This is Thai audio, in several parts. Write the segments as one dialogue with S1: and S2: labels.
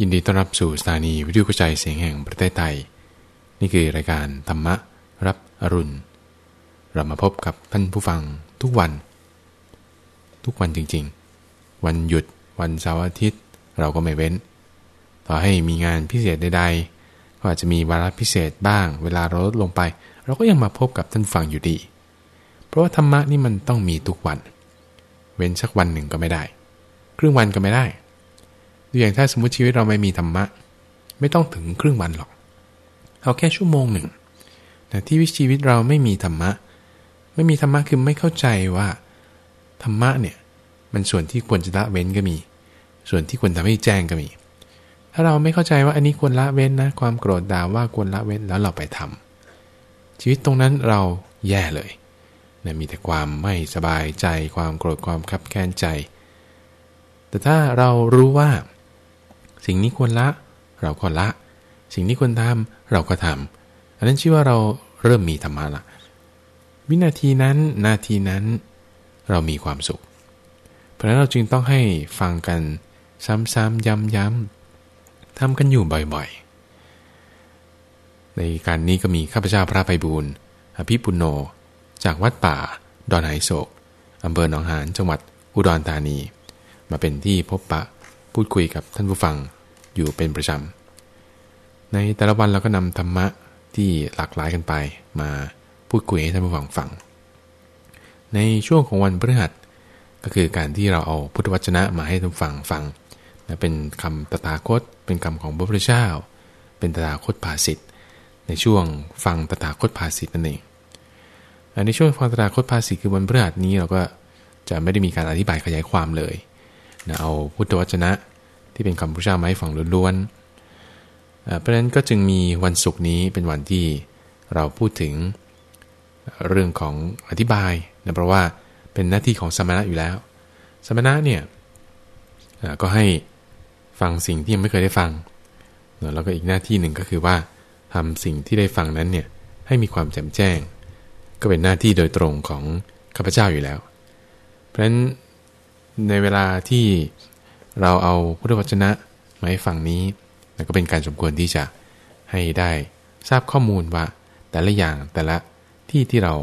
S1: ยินดีต้อนรับสู่สถานีวิทยุกระจายเสียงแห่งประเทศไทย นี่คือรายการธรรมะรับอรุณ เรามาพบกับท่านผู้ฟังทุกวัน ทุกวันจริงๆ วันหยุดวันเสาร์อาทิตย์เราก็ไม่เว้น ต่อให้มีงานพิเศษใดๆก็อาจจะมีวาระพิเศษบ้าง เวลาเราลดลงไป เราก็ยังมาพบกับท่านฟังอยู่ดี เพราะว่าธรรมะนี่มันต้องมีทุกวัน เว้นสักวันหนึ่งก็ไม่ได้ ครึ่งวันก็ไม่ได้ ดูอย่างถ้าสมมติชีวิตเราไม่มีธรรมะ ไม่ต้องถึงครึ่งวันหรอก เอาแค่ชั่วโมงหนึ่ง แต่ที่วิชีวิตเราไม่มีธรรมะ ไม่มีธรรมะคือไม่เข้าใจว่าธรรมะเนี่ยมันส่วนที่ควรจะละเว้นก็มี ส่วนที่ควรทำให้แจ้งก็มี ถ้าเราไม่เข้าใจว่าอันนี้ควรละเว้นนะ ความโกรธด่าว่าควรละเว้นแล้วเราไปทำชีวิตตรงนั้นเราแย่เลยนะมีแต่ความไม่สบายใจ ความโกรธความคับแค้นใจ แต่ถ้าเรารู้ว่า สิ่งนี้ควรละ เราก็ละ สิ่งนี้ควรทำเราก็ทำอันนั้นชื่อว่าเราเริ่มมีธรรมะละวินาทีนั้นนาทีนั้นเรามีความสุข เพราะนั้นเราจึงต้องให้ฟังกันซ้ำๆย้ำๆทำกันอยู่บ่อยๆ ในการนี้ก็มีข้าพเจ้าพระไพบูลอภิปุโน จากวัดป่า ดอนไหโศกอำเภอหนองหานจังหวัดอุดรธานี มาเป็นที่พบปะ พูดคุยกับท่านผู้ฟังอยู่เป็นประจำ ในแต่ละวันเราก็นำธรรมะที่หลากหลายกันไป มาพูดคุยให้ท่านผู้ฟังฟัง ในช่วงของวันพฤหัสก็คือการที่เราเอาพุทธวจนะมาให้ท่านฟังฟังเป็นคำตถาคต เป็นคำของพระพุทธเจ้า เป็นตถาคตภาสิทธ์ในช่วงฟังตถาคตภาสิทธ์นั่นเองในช่วงฟังตถาคตภาสิทธ์คือวันพฤหัสนี้เราก็จะไม่ได้มีการอธิบายขยายความเลย นะเอาพุทธวจนะที่เป็นคำพุทธเจ้ามาให้ฟังล้วนๆเพราะฉะนั้นก็จึงมีวันศุกร์นี้เป็นวันที่เราพูดถึงเรื่องของอธิบายนะเพราะว่าเป็นหน้าที่ของสมณะอยู่แล้ว สมณะเนี่ยก็ให้ฟังสิ่งที่ยังไม่เคยได้ฟัง แล้วก็อีกหน้าที่หนึ่งก็คือว่าทำสิ่งที่ได้ฟังนั้นเนี่ยให้มีความแจ่มแจ้ง ก็เป็นหน้าที่โดยตรงของข้าพเจ้าอยู่แล้ว เพราะฉะนั้น ในเวลาที่เราเอาพุทธวจนะมาให้ฟังนี้ก็เป็นการสมควรที่จะให้ได้ทราบข้อมูลว่า แต่ละอย่างแต่ละที่ที่เรา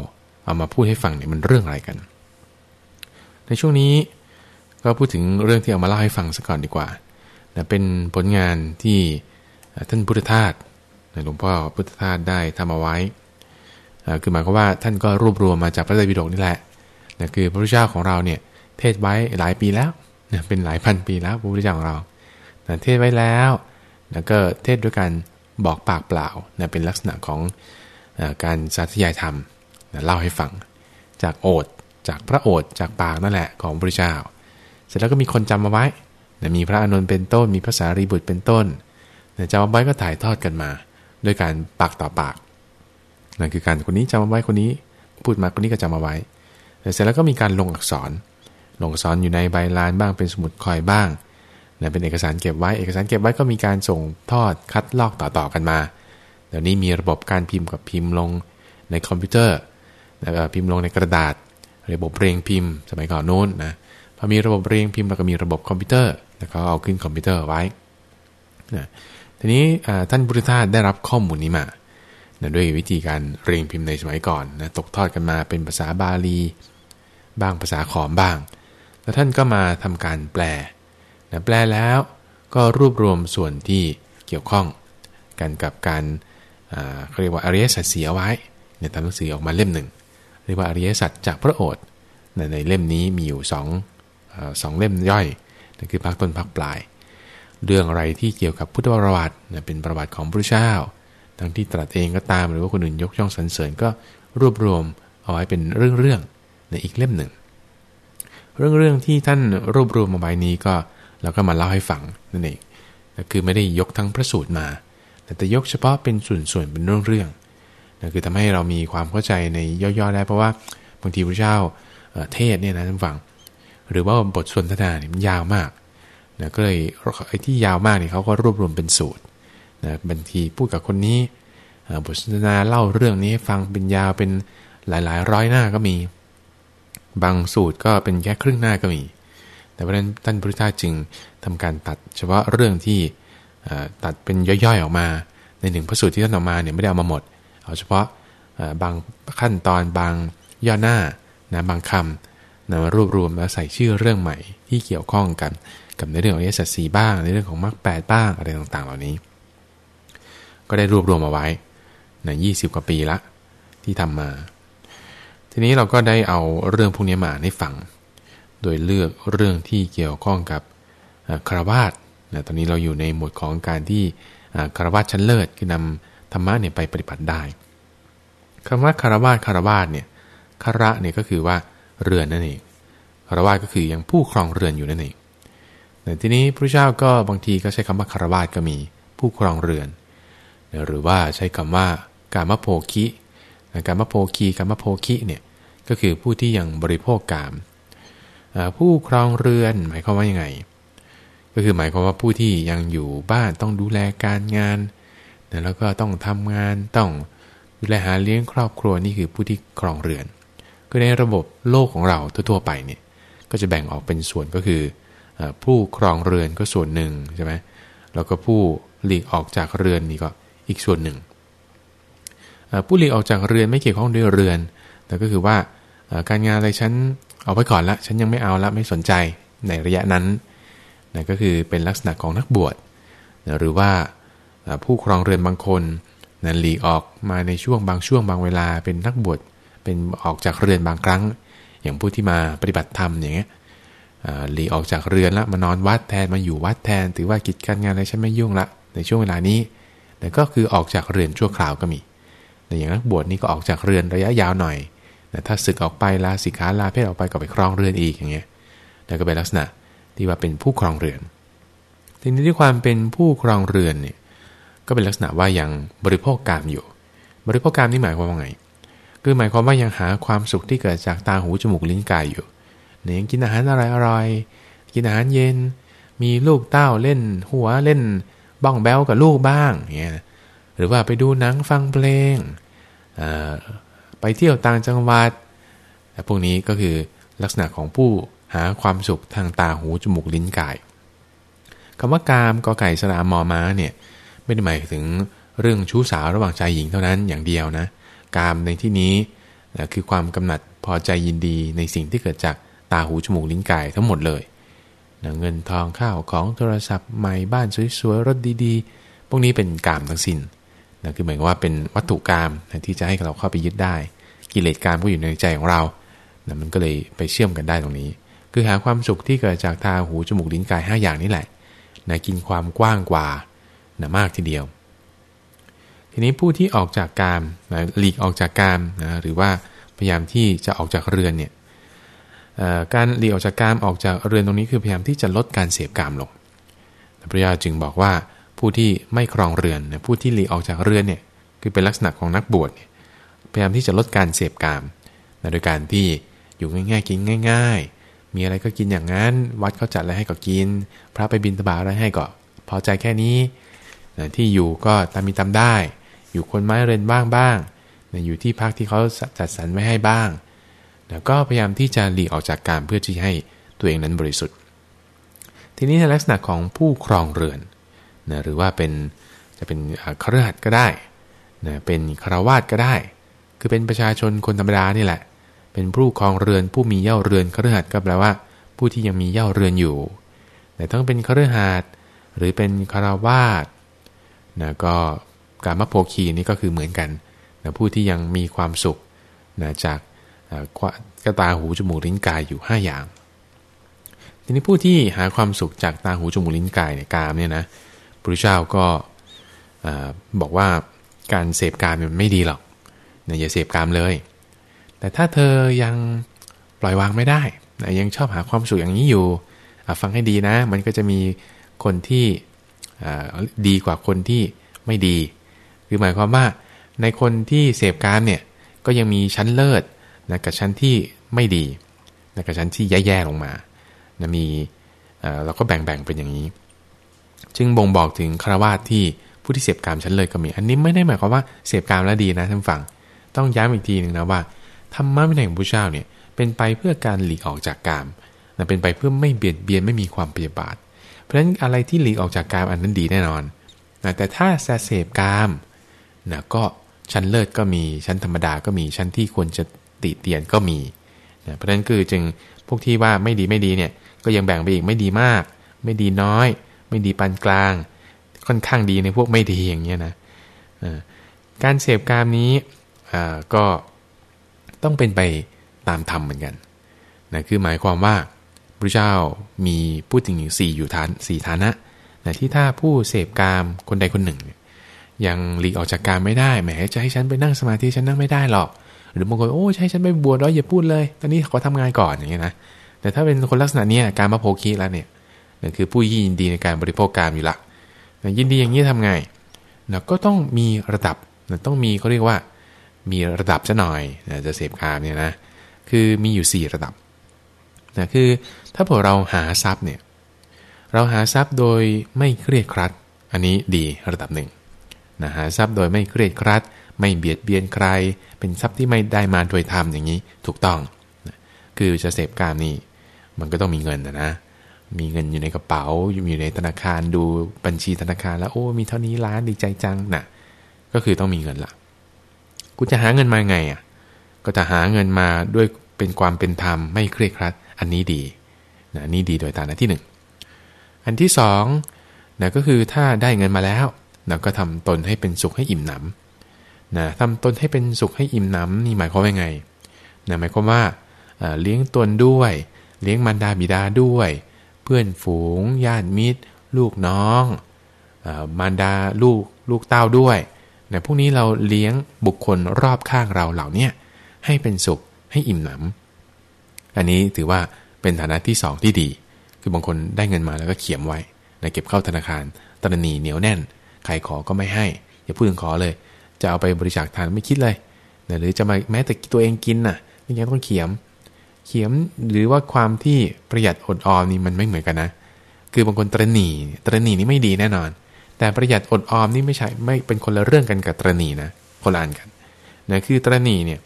S1: เอามาพูดให้ฟังเนี่ยมันเรื่องอะไรกัน ในช่วงนี้ก็พูดถึงเรื่องที่เอามาเล่าให้ฟังสักก่อนดีกว่านะเป็นผลงานที่ท่านพุทธทาสหลวงพ่อพุทธทาสได้ทำเอาไว้ คือหมายความว่าท่านก็รวบรวมมาจากพระไตรปิฎกนี่แหละนะคือพระพุทธเจ้าของเราเนี่ย เทศไว้หลายปีแล้วเป็นหลายพันปีแล้วพระพุทธเจ้าของเราเทศไว้แล้วแล้วก็เทศด้วยการบอกปากเปล่าเป็นลักษณะของการสาธยายธรรมเล่าให้ฟัง จากโอษจากพระโอษจากปากนั่นแหละของพระพุทธเจ้า เสร็จแล้วก็มีคนจำมาไว้มีพระอนุนเป็นต้น มีภาษารีบุตรเป็นต้นจำมาไว้ก็ถ่ายทอดกันมา ด้วยการปากต่อปากนั่นคือการคนนี้จำมาไว้คนนี้ พูดมาคนนี้ก็จำมาไว้เสร็จแล้วก็มีการลงอักษร ลงอักษรอยู่ในใบลานบ้างเป็นสมุดคอยบ้างนะเป็นเอกสารเก็บไว้เอกสารเก็บไว้ก็มีการส่งทอดคัดลอกต่อๆกันมาเดี๋ยวนี้มีระบบการพิมพ์กับพิมพ์ลงในคอมพิวเตอร์แล้วก็พิมพ์ลงในกระดาษ ระบบเรียงพิมพ์ สมัยก่อนโน้นนะพอมีระบบเรียงพิมพ์แล้วก็มีระบบคอมพิวเตอร์แล้วก็เอาขึ้นคอมพิวเตอร์ไว้นะทีนี้ท่านบุริธาได้รับข้อมูลนี้มานะด้วยวิธีการเรียงพิมพ์ในสมัยก่อนนะตกทอดกันมาเป็นภาษาบาลี บ้างภาษาขอมบ้าง แล้วท่านก็มาทำการแปลนะแปลแล้วก็รวบรวมส่วนที่เกี่ยวข้องกันกับการเขาเรียกว่าอริยสัจเสียไว้ในทำหนังสือออกมาเล่มหนึ่งเรียกว่าอริยสัจจากพระโอษฐ์ในเล่มนี้มีอยู่สองสองเล่มย่อยนั่นคือภาคต้นภาคปลาย เรื่องอะไรที่เกี่ยวกับพุทธประวัติเป็นประวัติของพระเจ้า ทั้งที่ตรัสเองก็ตามหรือว่าคนอื่นยกย่องสรรเสริญก็รวบรวมเอาไว้เป็นเรื่องๆในอีกเล่มหนึ่ง เรื่องเรื่องที่ท่านรวบรวมมาใบนี้ก็เราก็มาเล่าให้ฟังนั่นเองคือไม่ได้ยกทั้งพระสูตรมา แต่ยกเฉพาะเป็นส่วนๆเป็นเรื่องๆนั่นคือทำให้เรามีความเข้าใจในย่อๆได้ เพราะว่าบางทีพระเจ้าเทศเนี่ยนะท่านฟัง หรือว่าบทสนทนาเนี่ยมันยาวมากนะก็เลยไอ้ที่ยาวมากเนี่ยเขาก็รวบรวมเป็นสูตรนะบางทีพูดกับคนนี้บทสนทนาเล่าเรื่องนี้ฟังเป็นยาวเป็นหลายๆ ร้อยหน้าก็มี บางสูตรก็เป็นแค่ครึ่งหน้าก็มี แต่เพราะนั้นท่านพุทธทาสจึงทำการตัดเฉพาะเรื่องที่ตัดเป็นย่อยๆออกมา ในหนึ่งพระสูตรที่ท่านออกมาเนี่ยไม่ได้เอามาหมด เอาเฉพาะบางขั้นตอนบางย่อหน้านะบางคำนะมารวบรวมแล้วใส่ชื่อเรื่องใหม่ที่เกี่ยวข้องกัน กับในเรื่องของเอสสีบ้าง ในเรื่องของมรรคแปดบ้างอะไรต่างๆ เหล่านี้ ก็ได้รวบรวมมาไว้นะยี่สิบกว่าปีละที่ทำมา ทีนี้เราก็ได้เอาเรื่องพวกนี้มาให้ฟัง โดยเลือกเรื่องที่เกี่ยวข้องกับคารวาสนะตอนนี้เราอยู่ในหมวดของการที่คารวาสชั้นเลิศคือนำธรรมะเนี่ยไปปฏิบัติได้คำว่าคารวาสคารวาสเนี่ยคาระเนี่ยก็คือว่าเรือนนั่นเองคารวาสก็คือยังผู้ครองเรือนอยู่นั่นเองแต่ทีนี้พระเจ้าก็บางทีก็ใช้คำว่าคารวาสก็มีผู้ครองเรือน หรือว่าใช้คำว่ากามโภคิ กามโภคีกามโภคิเนี่ยก็คือผู้ที่ยังบริโภคกาม ผู้ครองเรือนหมายความว่ายังไง ก็คือหมายความว่าผู้ที่ยังอยู่บ้านต้องดูแลการงานแล้วก็ต้องทำงานต้องดูแลหาเลี้ยงครอบครัวนี่คือผู้ที่ครองเรือน ก็ในระบบโลกของเราทั่วๆไปเนี่ยก็จะแบ่งออกเป็นส่วนก็คือผู้ครองเรือนก็ส่วนหนึ่งใช่ไหมแล้วก็ผู้หลีกออกจากเรือนนี่ก็อีกส่วนหนึ่ง ผู้หลีกออกจากเรือนไม่เกี่ยวข้องด้วยเรือน แต่ก็คือว่าการงานอะไรฉันเอาไว้ก่อนละ ฉันยังไม่เอาละไม่สนใจในระยะนั้นนะก็คือเป็นลักษณะของนักบวชนะหรือว่าผู้ครองเรือนบางคนนะหลีกออกมาในช่วงบางช่วงบางเวลาเป็นนักบวชเป็นออกจากเรือนบางครั้ง อย่างผู้ที่มาปฏิบัติธรรมอย่างเงี้ยหลีออกจากเรือนล้วมานอนวัดแทนมาอยู่วัดแทน ถือว่ากิจการงานอะไรฉันไม่ยุ่งละในช่วงเวลานี้ แต่ก็คือออกจากเรือนชั่วคราวก็มี อย่างนักบวชนี่ก็ออกจากเรือนระยะยาวหน่อยแต่ถ้าศึกออกไปลาสิกขาลาเพศออกไปก็ไปครองเรือนอีกอย่างเงี้ยนั่นก็เป็นลักษณะที่ว่าเป็นผู้ครองเรือน ทีนี้ที่ความเป็นผู้ครองเรือนเนี่ยก็เป็นลักษณะว่ายังบริโภคกามอยู่ บริโภคกามนี่หมายความว่าไง คือหมายความว่ายังหาความสุขที่เกิดจากตาหูจมูกลิ้นกายอยู่เนี่ยยังกินอาหารอะไรอร่อยกินอาหารเย็น มีลูกเต้าเล่น หัวเล่นบ้องแบลกับลูกบ้างเงี้ย หรือว่าไปดูหนังฟังเพลง ไปเที่ยวต่างจังหวัดพวกนี้ก็คือลักษณะของผู้หาความสุขทางตาหูจมูกลิ้นกายคำว่ากามกอไก่สระมอม้าเนี่ยไม่ได้หมายถึงเรื่องชู้สาวระหว่างชายหญิงเท่านั้นอย่างเดียวนะกามในที่นี้นะคือความกำหนัดพอใจยินดีในสิ่งที่เกิดจากตาหูจมูกลิ้นกายทั้งหมดเลยนะเงินทองข้าวของโทรศัพท์ใหม่บ้านสวยๆรถดีๆ พวกนี้เป็นกามทั้งสิน้น นะคือเหมายว่าเป็นวัตถุกามนะที่จะให้เราเข้าไปยึดได้ กิเลสกามก็อยู่ในใจของเรานะมันก็เลยไปเชื่อมกันได้ตรงนี้ คือหาความสุขที่เกิดจากตาหูจมูกลิ้นกาย 5 อย่างนี้แหละนะกินความกว้างกว่านะมากทีเดียว ทีนี้ผู้ที่ออกจากกามนะหลีกออกจากกามนะหรือว่าพยายามที่จะออกจากเรือนเนี่ยการหลีกออกจากกามออกจากเรือนตรงนี้คือพยายามที่จะลดการเสพกามลงพระยาจึงบอกว่า ผู้ที่ไม่ครองเรือนผู้ที่หลีกออกจากเรือนเนี่ยคือเป็นลักษณะของนักบวชพยายามที่จะลดการเสพกามนะโดยการที่อยู่ง่ายๆกินง่าย ๆ มีอะไรก็กินอย่างนั้น วัดเขาจัดอะไรให้ก็กิน พระไปบินตบาอะไรให้ก็พอใจแค่นี้นะที่อยู่ก็ตามมีตามได้ อยู่คนไม้เรือนบ้างบ้างนะอยู่ที่พักที่เขาจัดสรรไว้ให้บ้างนะก็พยายามที่จะหลีกออกจากการเพื่อที่ให้ตัวเองนั้นบริสุทธิ์ ทีนี้ในลักษณะของผู้ครองเรือน นะหรือว่าเป็นจะเป็นครหัสก็ได้นะเป็นคารวาสก็ได้ คือเป็นประชาชนคนธรรมดานี่แหละ เป็นผู้ครองเรือนผู้มีเย่าเรือนครหัสก็แปลว่า ผู้ที่ยังมีเย่าเรือนอยู่ แต่ต้องเป็นครหัสหรือเป็นคารวาสนะก็การมโพคีนี่ก็คือเหมือนกันนะผู้ที่ยังมีความสุขนะจากกระตาหูจมูกลิ้นกายอยู่ 5 อย่าง ทีนี้ผู้ที่หาความสุขจากตาหูจมูกลิ้นกายเนี่ยกามเนี่ยนะ พระเจ้าก็บอกว่าการเสพกามมันไม่ดีหรอกนะอย่าเสพกามเลย แต่ถ้าเธอยังปล่อยวางไม่ได้นะยังชอบหาความสุขอย่างนี้อยู่ ฟังให้ดีนะ มันก็จะมีคนที่ดีกว่าคนที่ไม่ดี คือหมายความว่าในคนที่เสพการเนี่ยก็ยังมีชั้นเลิศนะกับชั้นที่ไม่ดีนะกับชั้นที่แย่ๆลงมานะมีเราก็แบ่งๆเป็นอย่างนี้ จึงบ่งบอกถึงคารวาสที่ผู้ที่เสพกามชั้นเลยก็มี อันนี้ไม่ได้หมายความว่าเสพกามแล้วดีนะท่านฟัง ต้องย้ำอีกทีหนึ่งนะว่าธรรมะวินัยของพระเจ้าเนี่ยเป็นไปเพื่อการหลีกออกจากกามนะเป็นไปเพื่อไม่เบียดเบียนไม่มีความเปียบาท เพราะฉะนั้นอะไรที่หลีกออกจากกามอันนั้นดีแน่นอนนะแต่ถ้าเสพกามนะก็ชั้นเลิศก็มีชั้นธรรมดาก็มีชั้นที่ควรจะติเตียนก็มีนะเพราะฉะนั้นคือจึงพวกที่ว่าไม่ดีไม่ดีเนี่ยก็ยังแบ่งไปอีกไม่ดีมาก ไม่ดีน้อย ไม่ดีปานกลาง ค่อนข้างดีในพวกไม่ดีอย่างเงี้ยนะการเสพกามนี้ก็ต้องเป็นไปตามธรรมเหมือนกันนะคือหมายความว่าพระเจ้ามีพูดถึงสี่อยู่ฐานสี่ฐานะนะที่ถ้าผู้เสพกามคนใดคนหนึ่ง ยังหลีกออกจากกามไม่ได้แหมจะให้ฉันไปนั่งสมาธิฉันนั่งไม่ได้หรอก หรือบางคนโอ้ใช่ฉันไปบวชแล้วอย่าพูดเลย ตอนนี้ขอทำงานก่อนอย่างเงี้ยนะแต่ถ้าเป็นคนลักษณะนี้การมาโพคีแล้วเนี่ย คือผู้ยินดีในการบริโภคกามอยู่ละยินดีอย่างนี้ทำไงนะก็ต้องมีระดับนะต้องมีเขาเรียกว่า มีระดับซะหน่อยนะจะเสพกามเนี่ยนะคือมีอยู่ 4 ระดับนะคือถ้าพวกเราหาทรัพย์เนี่ยเราหาทรัพย์โดยไม่เครียดครัด อันนี้ดีระดับหนึ่งนะหาทรัพย์โดยไม่เครียดครัด ไม่เบียดเบียนใคร เป็นทรัพย์ที่ไม่ได้มาโดยธรรมอย่างนี้ถูกต้องนะคือจะเสพกามนี่มันก็ต้องมีเงินนะนะ มีเงินอยู่ในกระเป๋า อยู่ในธนาคารดูบัญชีธนาคารแล้วโอ้ มีเท่านี้ล้านดีใจจังนะ่ะ ก็คือต้องมีเงินละกูจะหาเงินมาไงอะ ก็จะหาเงินมาด้วยเป็นความเป็นธรรมไม่เครียดครัด อันนี้ดีนะนี่ดีโดยตานะที่หนึ่งอันที่สองนะก็คือถ้าได้เงินมาแล้วนะก็ทำตนให้เป็นสุขให้อิ่มหนำนะทำตนให้เป็นสุขให้อิ่มหนำนี่หมายความว่าไงนะหมายความว่าเลี้ยงตนด้วย เลี้ยงมารดาบิดาด้วย เพื่อนฝูง ญาติมิตร ลูกน้องมารดาลูกลูกเต้าด้วยนะพวกนี้เราเลี้ยงบุคคลรอบข้างเราเหล่านี้ให้เป็นสุขให้อิ่มหนำอันนี้ถือว่าเป็นฐานะที่สองที่ดี คือบางคนได้เงินมาแล้วก็เขียมไว้นะเก็บเข้าธนาคารตรณีเหนียวแน่น ใครขอก็ไม่ให้ อย่าพูดถึงขอเลย จะเอาไปบริจาคทานไม่คิดเลยนะหรือจะมาแม้แต่ตัวเองกินน่ะยังต้องเขียม เขียมหรือว่าความที่ประหยัดอดออมนี่มันไม่เหมือนกันนะ คือบางคนตรณีตรณีนี่ไม่ดีแน่นอน แต่ประหยัดอดออมนี่ไม่ใช่ไม่เป็นคนละเรื่องกันกับตรณีนะคนละอันกันนะคือตรณีเนี่ย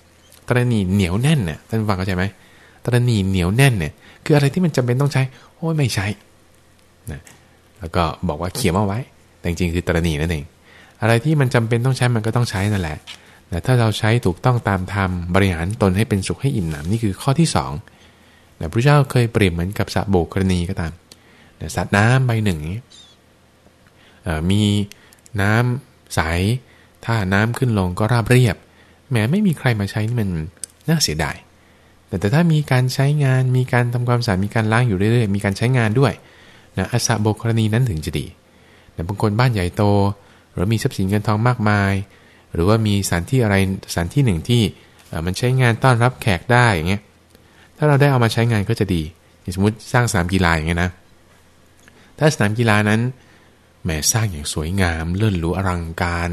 S1: ตรณีเหนียวแน่นเนี่ยท่านฟังเข้าใจไหมตรณีเหนียวแน่นเนี่ยคืออะไรที่มันจำเป็นต้องใช้โอ้ยไม่ใช้นะแล้วก็บอกว่าเขียนเอาไว้ แต่จริงๆคือตรณีนั่นเองอะไรที่มันจำเป็นต้องใช้มันก็ต้องใช้นั่นแหละ แต่ถ้าเราใช้ถูกต้องตามธรรมบริหารตนให้เป็นสุขให้อิ่มหนำนี่คือข้อที่สองนะพระเจ้าเคยเปรียบเหมือนกับสระโบกกรณีก็ตามนะสัตว์น้ำใบหนึ่งมีน้ำใสถ้าน้ำขึ้นลงก็ราบเรียบแม้ไม่มีใครมาใช้นี่มันน่าเสียดายแต่แต่ถ้ามีการใช้งานมีการทำความสะอาดมีการล้างอยู่เรื่อยๆ มีการใช้งานด้วยนะอาสาโบกรณีนั้นถึงจะดีแต่บางคนบ้านใหญ่โต หรือมีทรัพย์สินเงินทองมากมาย หรือว่ามีสถานที่อะไรสถานที่หนึ่งที่มันใช้งานต้อนรับแขกได้อย่างเงี้ยถ้าเราได้เอามาใช้งานก็จะดีสมมติสร้างสนามกีฬาอย่างเงี้ยนะถ้าสนามกีฬานั้นแหมสร้างอย่างสวยงามเลื่อนหรูอลังการ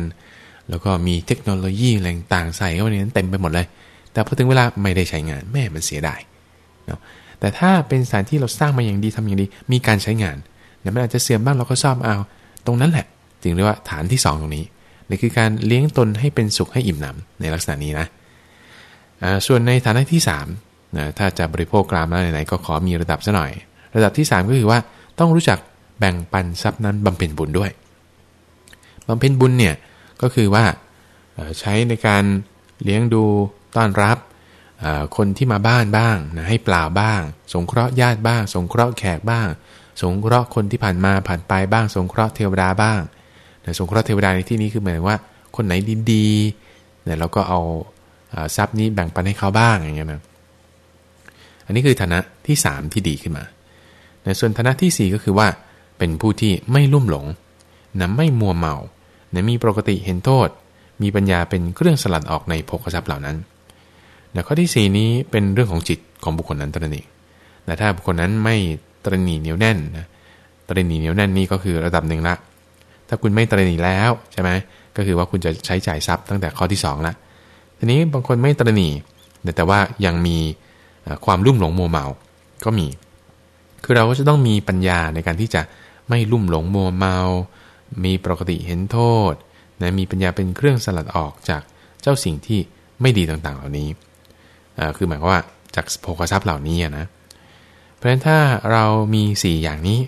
S1: แล้วก็มีเทคโนโลยีอะไรต่างใส่เข้าไปในนั้นเต็มไปหมดเลย แต่พอถึงเวลาไม่ได้ใช้งานแม่มันเสียดายเนาะแต่ถ้าเป็นสถานที่เราสร้างมาอย่างดีทำอย่างดี มีการใช้งานเนี่ยมันอาจจะเสื่อมบ้างเราก็ซ่อมเอา ตรงนั้นแหละ จึงเรียกว่าฐานที่ 2 ตรงนี้ นี่คือการเลี้ยงตนให้เป็นสุขให้อิ่มหนำในลักษณะนี้นะส่วนในฐานะที่3นะถ้าจะบริโภคกรามแล้วไหนๆก็ขอมีระดับซะหน่อย ระดับที่ 3 ก็คือว่าต้องรู้จักแบ่งปันทรัพย์นั้นบำเพ็ญบุญด้วยบำเพ็ญบุญเนี่ยก็คือว่าใช้ในการเลี้ยงดูต้อนรับคนที่มาบ้านบ้างนะให้เปล่าบ้าง สงเคราะห์ญาติบ้าง สงเคราะห์แขกบ้าง สงเคราะห์คนที่ผ่านมาผ่านไปบ้าง สงเคราะห์เทวดาบ้าง สงเคราะห์เทวดาในที่นี้คือหมายว่า คนไหนดีๆเนี่ยเราก็เอาทรัพย์นี้แบ่งปันให้เขาบ้างอย่างเงี้ยนะอันนี้คือฐานะที่ 3 ที่ดีขึ้นมาในส่วนฐานะที่ 4 ก็คือว่า เป็นผู้ที่ไม่ลุ่มหลงนะไม่มัวเมานะมีปกติเห็นโทษ มีปัญญาเป็นเครื่องสลัดออกในภพทรัพย์เหล่านั้นนะข้อที่ 4 นี้เป็นเรื่องของจิตของบุคคลนั้นตระหนี่แต่ถ้าบุคคลนั้นไม่ตระหนี่เหนียวแน่นนะตระหนี่เหนียวแน่นนี่ก็คือระดับหนึ่งละ ถ้าคุณไม่ตระหนี่แล้วใช่ไหมก็คือว่าคุณจะใช้จ่ายทรัพย์ตั้งแต่ข้อที่2ละทีนี้บางคนไม่ตระหนี่แต่ว่ายังมีความลุ่มหลงโมเมาก็มี คือเราก็จะต้องมีปัญญาในการที่จะไม่ลุ่มหลงโมเมา มีปกติเห็นโทษนะมีปัญญาเป็นเครื่องสลัดออกจากเจ้าสิ่งที่ไม่ดีต่างๆ เหล่านี้ คือหมายความว่าจากโภคทรัพย์เหล่านี้นะ เพราะฉะนั้นถ้าเรามี 4 อย่างนี้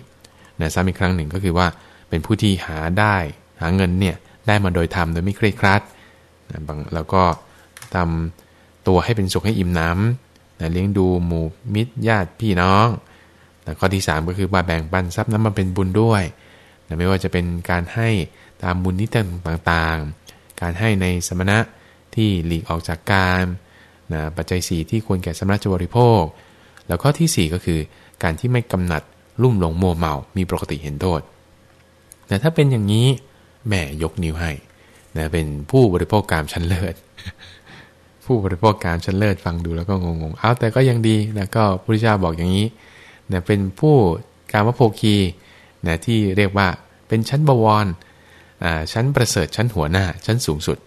S1: นะซ้ำอีกครั้งหนึ่งก็คือว่า เป็นผู้ที่หาได้หาเงินเนี่ยได้มาโดยธรรมโดยไม่เคร่ครัดนะบางแล้วก็ทำตัวให้เป็นสุขให้อิ่มน้ำนะเลี้ยงดูหมู่มิตรญาติพี่น้องนะข้อที่ 3 ก็คือว่าแบ่งปันทรัพย์นั้นมาเป็นบุญด้วยนะไม่ว่าจะเป็นการให้ตามบุญนิต่างๆ การให้ในสมณะที่หลีกออกจากการนะปัจจัย 4 ที่ควรแก่สมณะจะบริโภค แล้วข้อที่ 4 ก็คือการที่ไม่กำหนัดลุ่มหลงมัวเมา มีปกติเห็นโทษ แต่ถ้าเป็นอย่างนี้แม่ยกนิ้วให้นะเป็นผู้บริโภคกามชั้นเลิศ ผู้บริโภคกามชั้นเลิศฟังดูแล้วก็งงๆเอาแต่ก็ยังดีนะก็พระพุทธเจ้าบอกอย่างนี้นะเป็นผู้การมโภคีนะที่เรียกว่าเป็นชั้นบวรชั้นประเสริฐชั้นหัวหน้าชั้นสูงสุด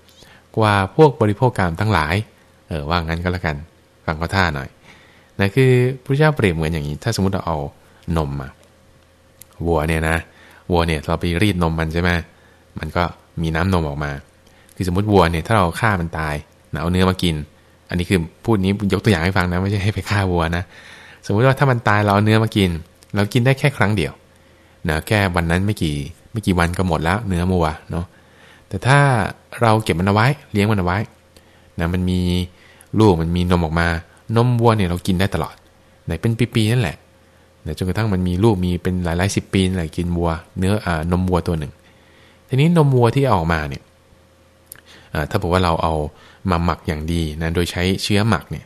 S1: กว่าพวกบริโภคกามทั้งหลายเออว่างั้นก็แล้วกันฟังเขาท่าหน่อยนะคือพระเจ้าเปรียบเหมือนอย่างนี้ ถ้าสมมติเราเอานมมาวัวเนี่ยนะ วัวเนี่ยเราไปรีดนมมันใช่ไหมมันก็มีน้ำนมออกมา คือสมมติวัวเนี่ยถ้าเราฆ่ามันตายนะเอาเนื้อมากิน อันนี้คือพูดนี้ยกตัวอย่างให้ฟังนะไม่ใช่ให้ไปฆ่าวัวนะ สมมติว่าถ้ามันตายเราเอาเนื้อมากิน เรากินได้แค่ครั้งเดียวนะแค่วันนั้นไม่กี่ไม่กี่วันก็หมดแล้วเนื้อวัวเนาะแต่ถ้าเราเก็บมันเอาไว้เลี้ยงมันเอาไว้นะมันมีลูกมันมีนมออกมา นมวัวเนี่ยเรากินได้ตลอดไหนเป็นปีๆนั่นแหละ นะจนกระทั่งมันมีลูกมีเป็นหลายๆสิบปีอะไรกินวัว เนื้ออ่านมวัวตัวหนึ่ง ทีนี้นมวัวที่ออกมาเนี่ยถ้าบอกว่าเราเอามาหมักอย่างดีนะโดยใช้เชื้อหมักเนี่ย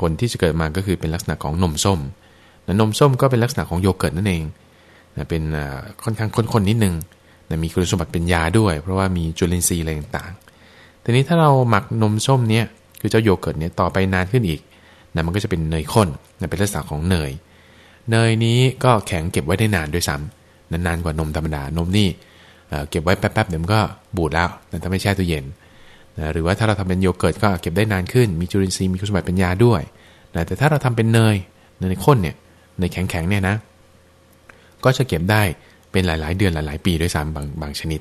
S1: ผลที่จะเกิดมาก็คือเป็นลักษณะของนมส้มนะนมส้มก็เป็นลักษณะของโยเกิร์ตนั่นเองนะเป็นค่อนข้างข้นๆนิดนึงนะมีคุณสมบัติเป็นยาด้วย เพราะว่ามีจุลินทรีย์อะไรต่างๆ ทีนี้ถ้าเราหมักนมส้มเนี่ยคือเจ้าโยเกิร์ตเนี่ยต่อไปนานขึ้นอีกนะมันก็จะเป็นเนยข้นนะเป็นลักษณะของเนย เนยนี้ก็แข็งเก็บไว้ได้นานด้วยซ้ำนานกว่านมธรรมดานมนี่เก็บไว้แป๊บๆเดี๋ยวมันก็บูดแล้วแต่ถ้าไม่แช่ตู้เย็นนะหรือว่าถ้าเราทำเป็นโยเกิร์ตก็เก็บได้นานขึ้น มีจุลินทรีย์มีคุณสมบัติเป็นยาด้วยนะแต่ถ้าเราทำเป็นเนยเนยข้นเนี่ยเนยแข็งๆเนี่ยนะ ก็จะเก็บได้เป็นหลาย ๆ เดือนหลาย ๆ ปีด้วยซ้ำบางบางชนิด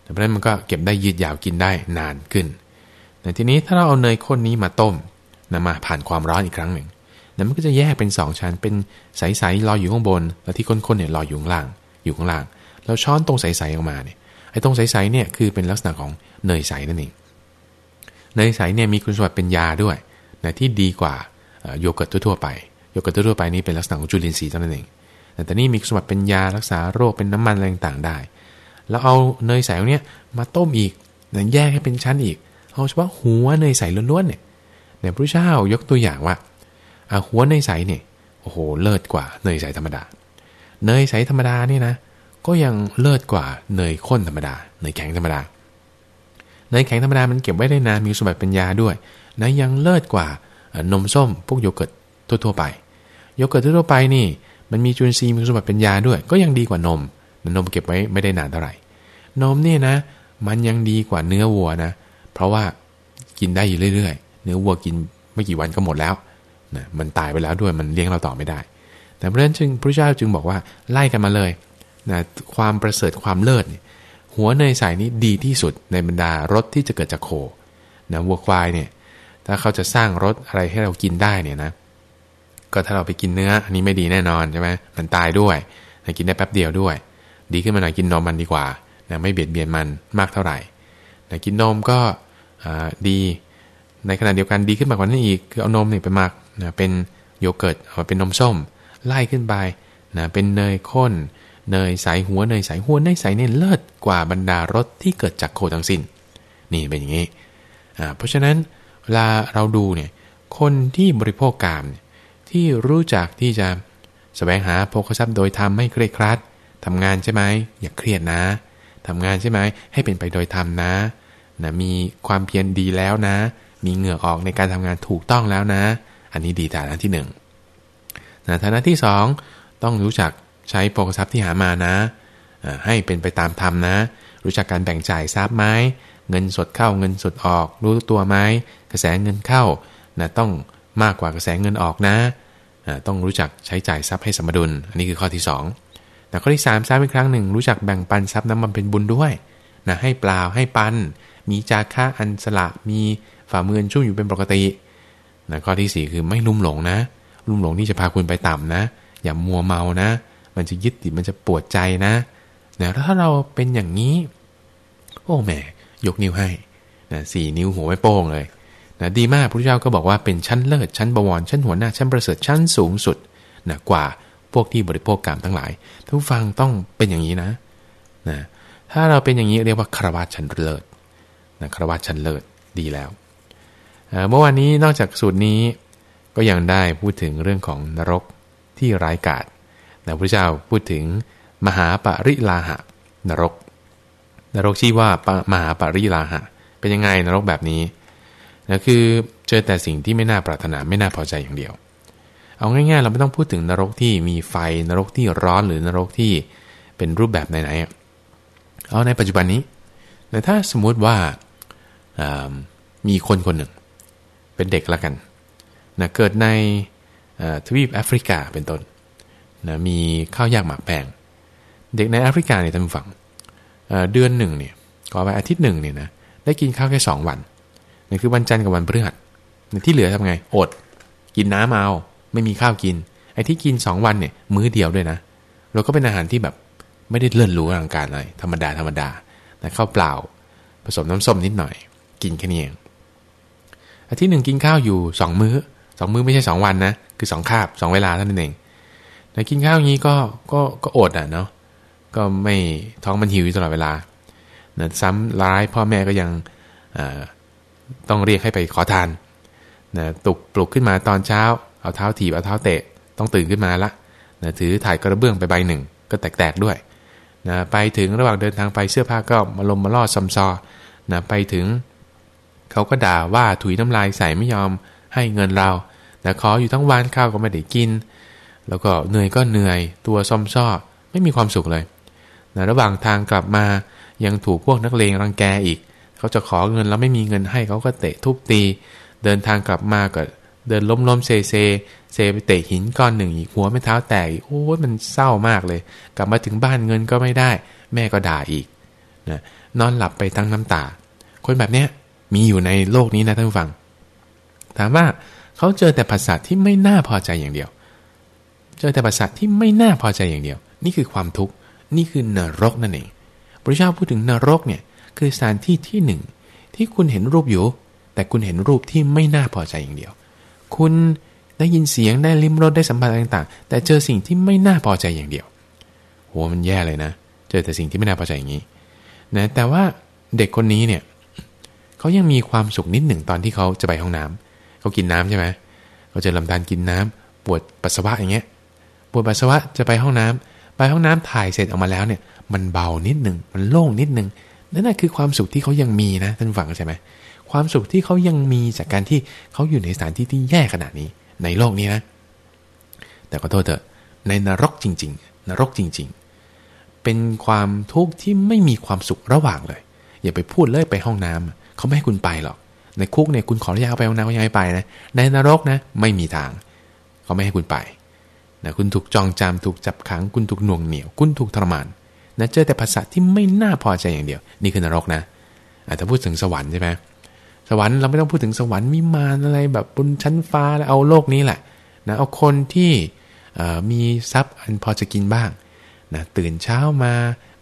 S1: เพราะฉะนั้นมันก็เก็บได้ยืดยาวกินได้นานขึ้นแต่ทีนี้ถ้าเราเอาเนยข้นนี้มาต้มนะมาผ่านความร้อนอีกครั้งหนึ่ง นะมันก็จะแยกเป็น 2 ชั้น เป็นใสๆลอยอยู่ข้างบน แล้วที่ข้นๆเนี่ยลอยอยู่ข้างล่าง อยู่ข้างล่าง แล้วช้อนตรงใสๆออกมาเนี่ย ไอ้ตรงใสๆเนี่ยคือเป็นลักษณะของเนยใสนั่นเอง เนยใสเนี่ยมีคุณสมบัติเป็นยาด้วยนะที่ดีกว่าโยเกิร์ตทั่วๆไป โยเกิร์ตทั่วไปนี่เป็นลักษณะของจุลินทรีย์เท่านั้นเอง แต่นี่มีคุณสมบัติเป็นยารักษาโรค เป็นน้ำมันอะไรต่างๆได้ แล้วเอาเนยใสเนี้ยมาต้มอีกเนี่ยแยกให้เป็นชั้นอีก เอาเฉพาะหัวเนยใสล้วนๆเนี่ยเนี่ยพระเจ้ายกตัวอย่างว่า หัวเนยใสเนี่ยโอ้โหเลิศกว่าเนยใสธรรมดา เนยใสธรรมดานี่นะ ก็ยังเลิศกว่าเนยข้นธรรมดาเนยแข็งธรรมดาเนยแข็งธรรมดามันเก็บไว้ได้นานมีสมบัติเป็นยาด้วยนะยังเลิศกว่านมส้ม พวกโยเกิร์ตทั่วๆไปโยเกิร์ตทั่วไปนี่ มันมีจุลินทรีย์มีสมบัติเป็นยาด้วย ก็ยังดีกว่านมนมเก็บไว้ไม่ได้นานเท่าไหร่ นมเนี่ยนะ มันยังดีกว่าเนื้อวัวนะ เพราะว่ากินได้อยู่เรื่อยๆ เนื้อวัวกินไม่กี่วันก็หมดแล้ว นะมันตายไปแล้วด้วยมันเลี้ยงเราต่อไม่ได้ แต่เพราะฉะนั้นจึงพระเจ้าจึงบอกว่าไล่กันมาเลยนะความประเสริฐความเลิศหัวเนยใสนี้ดีที่สุดในบรรดารสที่จะเกิดจากโคนะวัวควายเนี่ยถ้าเขาจะสร้างรสอะไรให้เรากินได้เนี่ยนะ ก็ถ้าเราไปกินเนื้ออันนี้ไม่ดีแน่นอนใช่ไหมมันตายด้วยกินได้แป๊บเดียวด้วย ดีขึ้นมาหน่อยกินนมมันดีกว่านะไม่เบียดเบียนมันมากเท่าไหร่นะกินนมก็ดีในขณะเดียวกันดีขึ้นมากกว่านั้นอีกคือเอานมนี่ไปหมัก นะเป็นโยเกิร์ตเอเป็นนมส้ม ไล่ขึ้นไปนะเป็นเนยข้น เนยใสหัวเนยใสหัวเนยใสเนี่ยเลิศกว่าบรรดารสที่เกิดจากโคทั้งสิน้น นี่เป็นอย่างนี้เพราะฉะนั้นเวลาเราดูเนี่ยคนที่บริโภคกามที่รู้จักที่จะสแสวงหาโภคทรัพย์โดยทำไม่เครียดครัดทำงานใช่ไหมอย่าเครียดนะทำงานใช่ไหมให้เป็นไปโดยธรรมนะนะมีความเพียรดีแล้วนะ มีเหงื่อออกในการทำงานถูกต้องแล้วนะ อันนี้ดีฐานะที่1นึ่งฐานะที่ 2 ต้องรู้จักใช้โภคทรัพย์ที่หามานะให้เป็นไปตามธรรมนะ รู้จักการแบ่งจ่ายทรัพย์ไหมเงินสดเข้าเงินสดออก รู้ตัวไหมกระแสเงินเข้านะต้องมากกว่ากระแสเงินออกนะต้องรู้จักใช้จ่ายทรัพย์ให้สมดุล อันนี้คือข้อที่2แต่ข้อที่3ซ้ำอีกครั้งหนึ่งรู้จักแบ่งปันทรัพย์นั้นมันเป็นบุญด้วยนะให้เปล่าให้ปัน มีจาค่าอันสละมีฝ่ามือชุ่มอยู่เป็นปกติ นะข้อที่ 4 คือไม่ลุ่มหลงนะ ลุ่มหลงนี่จะพาคุณไปต่ำนะ อย่ามัวเมานะ มันจะยึดติดมันจะปวดใจนะนะถ้าเราเป็นอย่างนี้ โอ้แหมยกนิ้วให้นะสี่นิ้วหัวไม่โป้งเลยนะดีมากพระพุทธเจ้าก็บอกว่าเป็นชั้นเลิศชั้นบวรชั้นหัวหน้าชั้นประเสริฐชั้นสูงสุดนะกว่าพวกที่บริโภคกรรมทั้งหลายท่านผู้ฟังต้องเป็นอย่างนี้นะนะถ้าเราเป็นอย่างนี้เรียกว่าคารวะชั้นเลิศนะคารวะชั้นเลิศดีแล้ว เมื่อวานนี้นอกจากสูตรนี้ก็ยังได้พูดถึงเรื่องของนรกที่ร้ายกาจนะพระเจ้าพูดถึงมหาปริลาหะ นรก นรกชื่อว่ามหาปริลาหะ เป็นยังไงนรกแบบนี้นะคือเจอแต่สิ่งที่ไม่น่าปรารถนาไม่น่าพอใจอย่างเดียว เอาง่ายๆ เราไม่ต้องพูดถึงนรกที่มีไฟนรกที่ร้อนหรือนรกที่เป็นรูปแบบไหนๆเอาในปัจจุบันนี้แต่ถ้าสมมุติว่ามีคนคนหนึ่ง เป็นเด็กละกันนะเกิดในทวีปแอฟริกาเป็นต้นนะมีข้าวยากหมากแพงเด็กในแอฟริกาเนี่ยท่านฟังเดือนหนึ่งเนี่ยก็ไปอาทิตย์หนึ่งเนี่ยนะได้กินข้าวแค่สองวันนี่คือวันจันทร์กับวันพฤหัสที่เหลือทำไงอด กินน้ำเอาไม่มีข้าวกิน ไอ้ที่กินสองวันเนี่ยมื้อเดียวด้วยนะเราก็เป็นอาหารที่แบบไม่ได้เลื่อนรู้ร่างกายเลยธรรมดาธรรมดาแต่ข้าวเปล่า ผสมน้ำส้มนิดหน่อย กินแค่นี้เอง อาทิตย์หนึ่งกินข้าวอยู่สองมื้อสองมื้อไม่ใช่สองวันนะ คือสองคาบสองเวลาเท่านั้นเองแต่กินข้าวอย่างนี้ก็ก็ก็อดอะเนาะก็ไม่ท้องมันหิวตลอดเวลานะซ้ำร้ายพ่อแม่ก็ยังต้องเรียกให้ไปขอทานนะตุกปลุกขึ้นมาตอนเช้า เอาเท้าถีบเอาเท้าเตะ ต้องตื่นขึ้นมาละนะถือถ่ายกระเบื้องไปใบหนึ่ง ก็แตกๆด้วยนะไปถึงระหว่างเดินทางไปเสื้อผ้าก็มาลมมาล่อซำซอนะไปถึง เขาก็ด่าว่าถุยน้ำลายใส่ไม่ยอมให้เงินเรานะขออยู่ทั้งวันข้าวก็ไม่ได้กิน แล้วก็เหนื่อยก็เหนื่อย ตัวซอมซ้อไม่มีความสุขเลยนะระหว่างทางกลับมายังถูกพวกนักเลงรังแกอีก เขาจะขอเงินแล้วไม่มีเงินให้เขาก็เตะทุบตี เดินทางกลับมาก็เดินล้มล้มเซเซเซไปเตะหินก้อนหนึ่งอีกหัวไม่เท้าแตกโอ้ยมันเศร้ามากเลย กลับมาถึงบ้านเงินก็ไม่ได้ แม่ก็ด่าอีกนะนอนหลับไปทั้งน้ำตา คนแบบเนี้ย มีอยู่ในโลกนี้นะท่านผู้ฟัง ถามว่าเขาเจอแต่ภาษาที่ไม่น่าพอใจอย่างเดียว เจอแต่ภาษาที่ไม่น่าพอใจอย่างเดียว นี่คือความทุกข์นี่คือนรกนั่นเองพระเจ้าพูดถึงนรกเนี่ยคือสถานที่ที่หนึ่งที่คุณเห็นรูปอยู่ แต่คุณเห็นรูปที่ไม่น่าพอใจอย่างเดียว คุณได้ยินเสียงได้ลิ้มรสได้สัมผัสต่างๆ แต่เจอสิ่งที่ไม่น่าพอใจอย่างเดียวโหมันแย่เลยนะ เจอแต่สิ่งที่ไม่น่าพอใจอย่างนี้นะแต่ว่าเด็กคนนี้เนี่ย เขายังมีความสุขนิดหนึ่งตอนที่เขาจะไปห้องน้ำเขากินน้ำใช่ไหมเขาจะลำดานกินน้ำปวดปัสสาวะอย่างเงี้ย ปวดปัสสาวะจะไปห้องน้ำไปห้องน้ำถ่ายเสร็จออกมาแล้วเนี่ย มันเบานิดหนึ่งมันโล่งนิดหนึ่งนั่นแหะคือความสุขที่เขายังมีนะท่านฟังใช่ไหมความสุขที่เขายังมีจากการที่เขาอยู่ในสถานที่ที่แย่ขนาดนี้ ในโลกนี้นะ แต่ขอโทษเถอะในนรกจริง ๆ นรกจริง ๆ เป็นความทุกข์ที่ไม่มีความสุขระหว่างเลย อย่าไปพูดเลยไปห้องน้ำ เขาไม่ให้คุณไปหรอก ในคุกเนี่ยคุณขออนุญาตไปห้องน้ำก็ยังไม่ไปนะในนรกนะ ไม่มีทาง เขาไม่ให้คุณไปนะคุณถูกจองจำถูกจับขัง คุณถูกหน่วงเหนียว คุณถูกทรมานนะเจอแต่ภาษาที่ไม่น่าพอใจอย่างเดียว นี่คือนรกนะอาจจะพูดถึงสวรรค์ใช่ไหมสวรรค์เราไม่ต้องพูดถึงสวรรค์มิมานอะไรแบบบนชั้นฟ้าแล้วเอาโลกนี้แหละนะเอาคนที่มีทรัพย์อันพอจะกินบ้างนะตื่นเช้ามา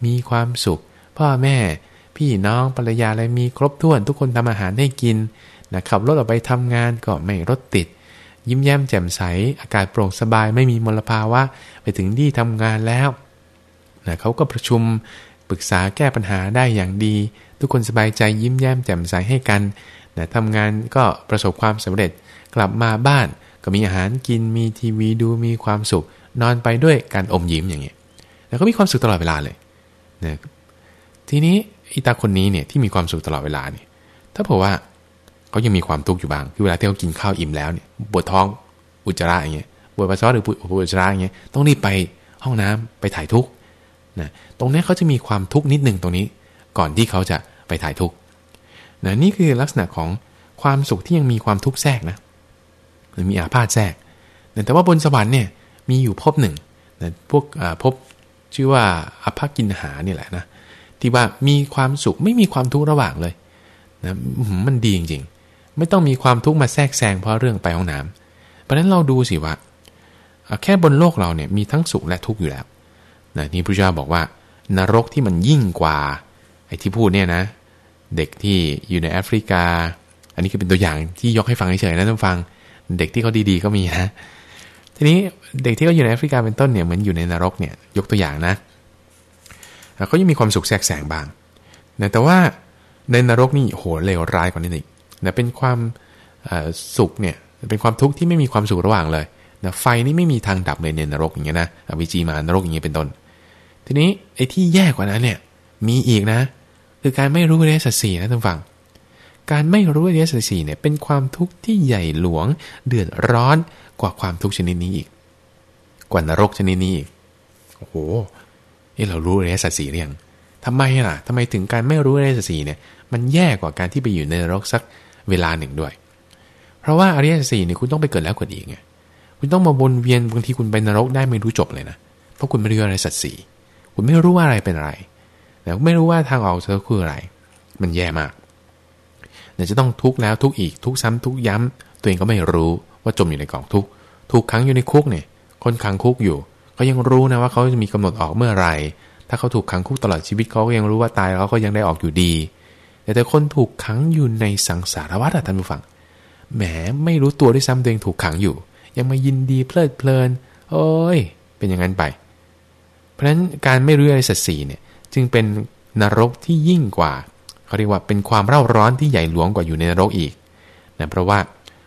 S1: มีความสุข พ่อแม่ พี่น้องภรรยาอะไรมีครบถ้วน ทุกคนทำอาหารให้กินนะขับรถออกไปทำงานก็ไม่รถติด ยิ้มแย้มแจ่มใส อากาศโปร่งสบายไม่มีมลภาวะไปถึงที่ทำงานแล้วนะเขาก็ประชุมปรึกษาแก้ปัญหาได้อย่างดี ทุกคนสบายใจยิ้มแย้มแจ่มใสให้กันนะทำงานก็ประสบความสำเร็จกลับมาบ้านก็มีอาหารกินมีทีวีดูมีความสุข นอนไปด้วยการอมยิ้มอย่างเงี้ยแล้วก็มีความสุขตลอดเวลาเลยนะทีนี้ อีตาคนนี้เนี่ยที่มีความสุขตลอดเวลาเนี่ย ถ้าเผื่อว่าเขายังมีความทุกข์อยู่บ้างคือเวลาที่เขากินข้าวอิ่มแล้วเนี่ยปวดท้องอุจจาระอย่างเงี้ยปวดปัสสาวะหรือปวดอุจจาระอย่างเงี้ยต้องรีบไปห้องน้ำไปถ่ายทุกข์นะตรงนี้เขาจะมีความทุกข์นิดนึงตรงนี้ ก่อนที่เขาจะไปถ่ายทุกข์นะนี่คือลักษณะของความสุขที่ยังมีความทุกข์แทรกนะหรือมีอาพาธแทรกแต่ว่าบนสวรรค์เนี่ยมีอยู่พบหนึ่งนะพวกพบชื่อว่าอภกินหานี่แหละนะ ที่ว่ามีความสุขไม่มีความทุกข์ระหว่างเลยนะมันดีจริงๆ ไม่ต้องมีความทุกข์มาแทรกแซงเพราะเรื่องไปห้องน้ำเพราะฉะนั้นเราดูสิว่าแค่บนโลกเราเนี่ยมีทั้งสุขและทุกข์อยู่แล้วนะนี่พระเจ้าบอกว่านรกที่มันยิ่งกว่าไอ้ที่พูดเนี่ยนะ เด็กที่อยู่ในแอฟริกา อันนี้คือเป็นตัวอย่างที่ยกให้ฟังเฉยๆนะท่านฟัง เด็กที่เขาดีๆก็มีนะ ทีนี้เด็กที่เขาอยู่ในแอฟริกาเป็นต้นเนี่ยเหมือนอยู่ในนรกเนี่ยยกตัวอย่างนะเเขายังมีความสุขแทรกแซงบ้างแต่ว่าในนรกนี่โหเลวร้ายกว่านี้อีกนะเป็นความสุขเนี่ยเป็นความทุกข์ที่ไม่มีความสุขระหว่างเลยนะไฟนี่ไม่มีทางดับเลยในนรกอย่างเงี้ยนะอวิจีมานรกอย่างเงี้ยเป็นต้น ทีนี้ไอ้ที่แย่กว่านั้นเนี่ยมีอีกนะ คือการไม่รู้อริยสัจสี่นะท่านฟัง การไม่รู้อริยสัจสี่เนี่ยเป็นความทุกข์ที่ใหญ่หลวงเดือดร้อนกว่าความทุกข์ชนิดนี้อีก กว่านรกชนิดนี้อีกโอ้โห เอ้เรารู้อริยสัจสี่หรือยังทำไมล่ะทำไมถึงการไม่รู้อริยสัจสี่เนี่ย มันแย่กว่าการที่ไปอยู่ในนรกสักเวลาหนึ่งด้วย เพราะว่าอริยสัจสี่เนี่ยคุณต้องไปเกิดแล้วเกิดอีกไงคุณต้องมาวนเวียนบางทีคุณไปนรกได้ไม่รู้จบเลยนะเพราะคุณไม่รู้อะไรสัจสี่คุณไม่รู้ว่าอะไรเป็นอะไรแล้วไม่รู้ว่าทางออกจะคืออะไร มันแย่มากเดี๋ยจะต้องทุกข์แล้วทุกข์อีกทุกข์ซ้ำทุกข์ย้ำตัวเองก็ไม่รู้ว่าจมอยู่ในกองทุกข์ถูกขังอยู่ในคุกเนี่ยคนขังคุกอยู่ เขายังรู้นะว่าเขาจะมีกำหนดออกเมื่อไหร่ถ้าเขาถูกขังคุกตลอดชีวิตเขาก็ยังรู้ว่าตายเขาก็ยังได้ออกอยู่ดี แต่แต่คนถูกขังอยู่ในสังสารวัฏท่านผู้ฟัง แหมไม่รู้ตัวด้วยซ้ำตัวเองถูกขังอยู่ ยังมายินดีเพลิดเพลิน โอ้ย เป็นอย่างนั้นไป เพราะฉะนั้นการไม่รู้อะไรสัตสีเนี่ยจึงเป็นนรกที่ยิ่งกว่าเขาเรียกว่าเป็นความเร่าร้อนที่ใหญ่หลวงกว่าอยู่ในนรกอีกนะเพราะว่า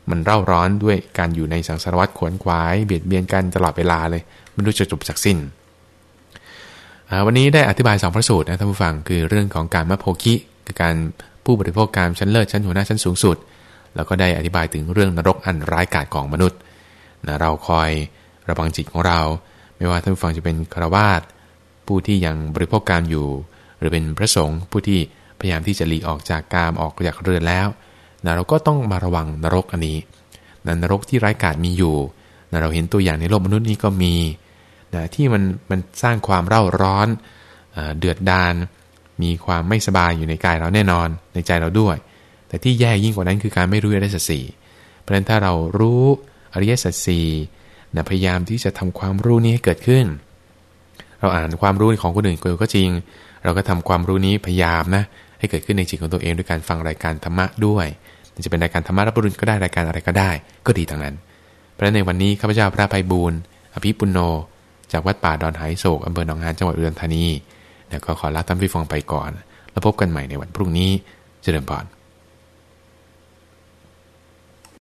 S1: มันเร่าร้อนด้วยการอยู่ในสังสารวัฏขวนขวาย เบียดเบียนกันตลอดเวลาเลย ไม่รู้จะจบจากสิ้น วันนี้ได้อธิบายสองพระสูตรนะท่านผู้ฟังคือเรื่องของการมะโพคิคือการผู้บริโภคการชั้นเลิศชั้นหัวหน้าชั้นสูงสุด แล้วก็ได้อธิบายถึงเรื่องนรกอันร้ายกาจของมนุษย์นะเราคอยระวังจิตของเรา ไม่ว่าท่านผู้ฟังจะเป็นคราวาสผู้ที่ยังบริโภคการอยู่ หรือเป็นพระสงฆ์ผู้ที่พยายามที่จะหลีออกจากกามออกจากเรือนแล้วนะเราก็ต้องมาระวังนรกอันนี้นะนรกที่ร้ายกาจมีอยู่นะเราเห็นตัวอย่างในโลกมนุษย์นี้ก็มี นะที่มันมันสร้างความเร่าร้อนเดือดดาลมีความไม่สบายอยู่ในกายเราแน่นอนในใจเราด้วย แต่ที่แย่ยิ่งกว่านั้นคือการไม่รู้อริยสัจสี่เพราะฉะนั้นถ้าเรารู้อริยสัจสี่นะพยายามที่จะทำความรู้นี้ให้เกิดขึ้น เราอ่านความรู้ของคนอื่นก็จริง เราก็ทำความรู้นี้พยายามนะให้เกิดขึ้นในจิตของตัวเองด้วยการฟังรายการธรรมะด้วยจะเป็นรายการธรรมะรับบุญก็ได้รายการอะไรก็ได้ ก็ดีทั้งนั้น เพราะในวันนี้ข้าพเจ้าพระภัยบูรณ์อภิปุโน จากวัดป่าดอนหายโศกอำเภอหนองหานจังหวัดอุดรธานีแล้วก็ขอลาท่านผู้ฟังไปก่อน แล้วพบกันใหม่ในวันพรุ่งนี้เจริญพร